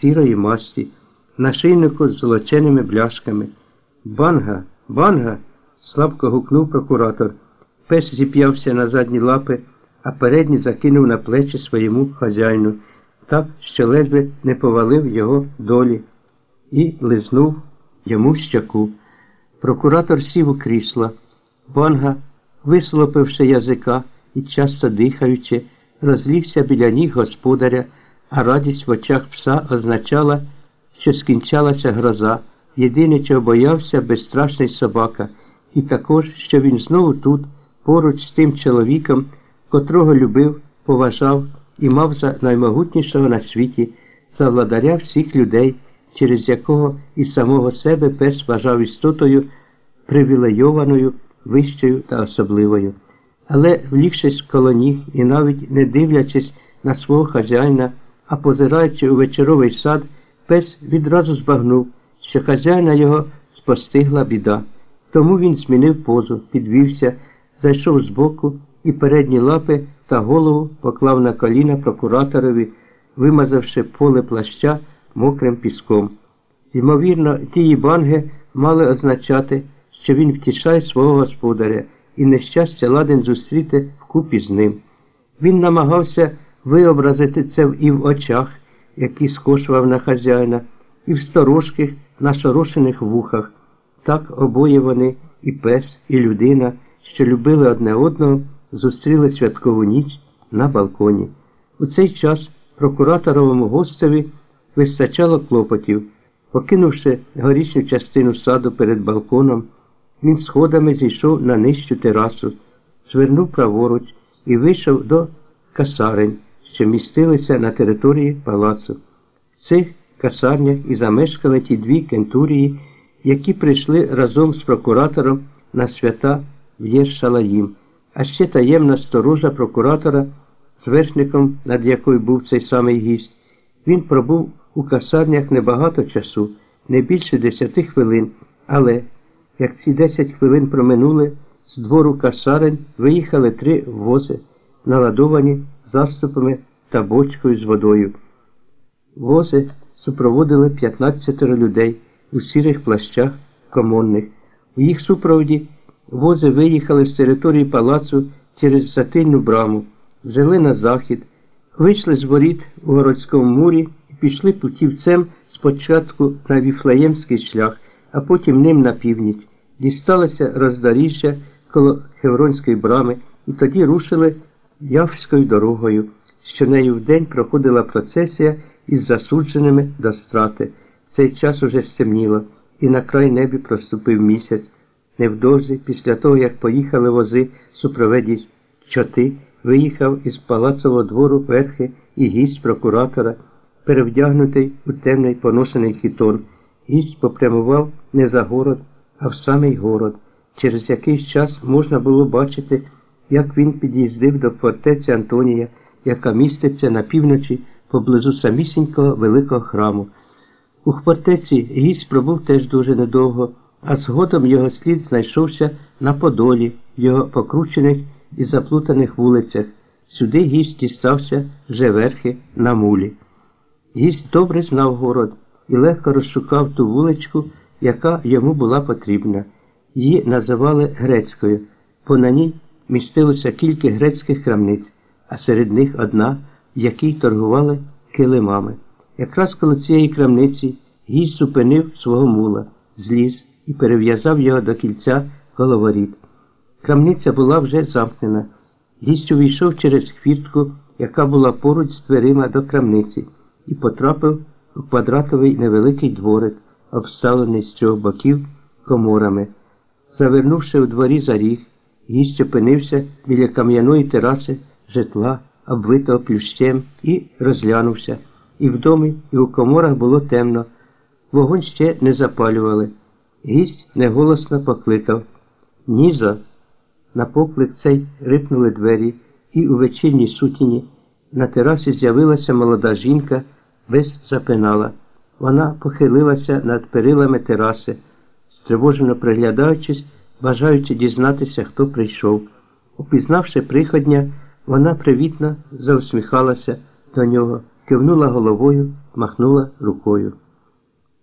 сірої масті, нашийнику з золоченими бляшками. Банга, банга. слабко гукнув прокуратор. Пес зіп'явся на задні лапи, а передні закинув на плечі своєму хазяїну, так, що ледве не повалив його долі і лизнув йому щоку. Прокуратор сів у крісло. Банга, вислопивши язика і часто дихаючи, розлігся біля ніг господаря, а радість в очах пса означала, що скінчалася гроза. Єдине, чого боявся безстрашний собака, і також, що він знову тут, поруч з тим чоловіком, котрого любив, поважав і мав за наймогутнішого на світі, за владаря всіх людей, через якого і самого себе пес вважав істотою привілейованою, вищою та особливою. Але, влігшись коло ніг і навіть не дивлячись на свого хазяїна, а позираючи у вечоровий сад, пес відразу збагнув, що хазяїна його спостигла біда. Тому він змінив позу, підвівся, зайшов збоку і передні лапи та голову поклав на коліна прокураторові, вимазавши поле плаща мокрим піском. Ймовірно, тії банги мали означати, що він втішає свого господаря і нещастя ладен зустріти вкупі з ним. Він намагався виобразити це і в очах, які скошував на хазяїна, і в сторожких, нашорошених вухах. Так обоє вони, і пес, і людина, що любили одне одного, зустріли святкову ніч на балконі. У цей час прокураторовому гостеві вистачало клопотів. Покинувши горішню частину саду перед балконом, він сходами зійшов на нижчу терасу, звернув праворуч і вийшов до касарень, що містилися на території палацу. В цих касарнях і замешкали ті дві кентурії, які прийшли разом з прокуратором на свята в Єршалаїм, а ще таємна сторожа прокуратора, з вершником, над якою був цей самий гість. Він пробув у касарнях небагато часу, не більше десяти хвилин, але, як ці десять хвилин проминули, з двору касарень виїхали три вози, наладовані заступами та бочкою з водою. Вози супроводили 15 людей у сірих плащах комонних. У їх супроводі вози виїхали з території палацу через сатильну браму, взяли на захід, вийшли з воріт у городському мурі і пішли путівцем спочатку на віфлеємський шлях, а потім ним на північ. Дісталися роздоріжжя коло Хевронської брами і тоді рушили Явською дорогою, що нею вдень проходила процесія із засудженими до страти. Цей час уже стемніло, і на край небі проступив місяць. Невдовзі, після того, як поїхали вози супроведі чоти, виїхав із палацового двору верхи і гість прокуратора, перевдягнутий у темний поношений хітон. Гість попрямував не за город, а в самий город. Через якийсь час можна було бачити, як він під'їздив до фортеці Антонія, яка міститься на півночі поблизу самісінького великого храму. У фортеці гість пробув теж дуже недовго, а згодом його слід знайшовся на Подолі, в його покручених і заплутаних вулицях. Сюди гість дістався вже верхи на мулі. Гість добре знав город і легко розшукав ту вуличку, яка йому була потрібна. Її називали грецькою, бо на ній містилося кілька грецьких крамниць, а серед них одна, в якій торгували килимами. Якраз коло цієї крамниці гість зупинив свого мула, зліз і перев'язав його до кільця коло воріт. Крамниця була вже замкнена. Гість увійшов через хвіртку, яка була поруч з дверима до крамниці, і потрапив у квадратовий невеликий дворик, обставлений з трьох боків коморами. Завернувши у дворі за ріг, гість опинився біля кам'яної тераси житла, обвитого плющем, і розглянувся. І в домі, і у коморах було темно. Вогонь ще не запалювали. Гість неголосно покликав Нізо. На поклик цей рипнули двері, і у вечірній сутіні на терасі з'явилася молода жінка без запинала. Вона похилилася над перилами тераси, стривожено приглядаючись, бажаючи дізнатися, хто прийшов. Упізнавши приходня, вона привітно заусміхалася до нього кивнула головою, махнула рукою.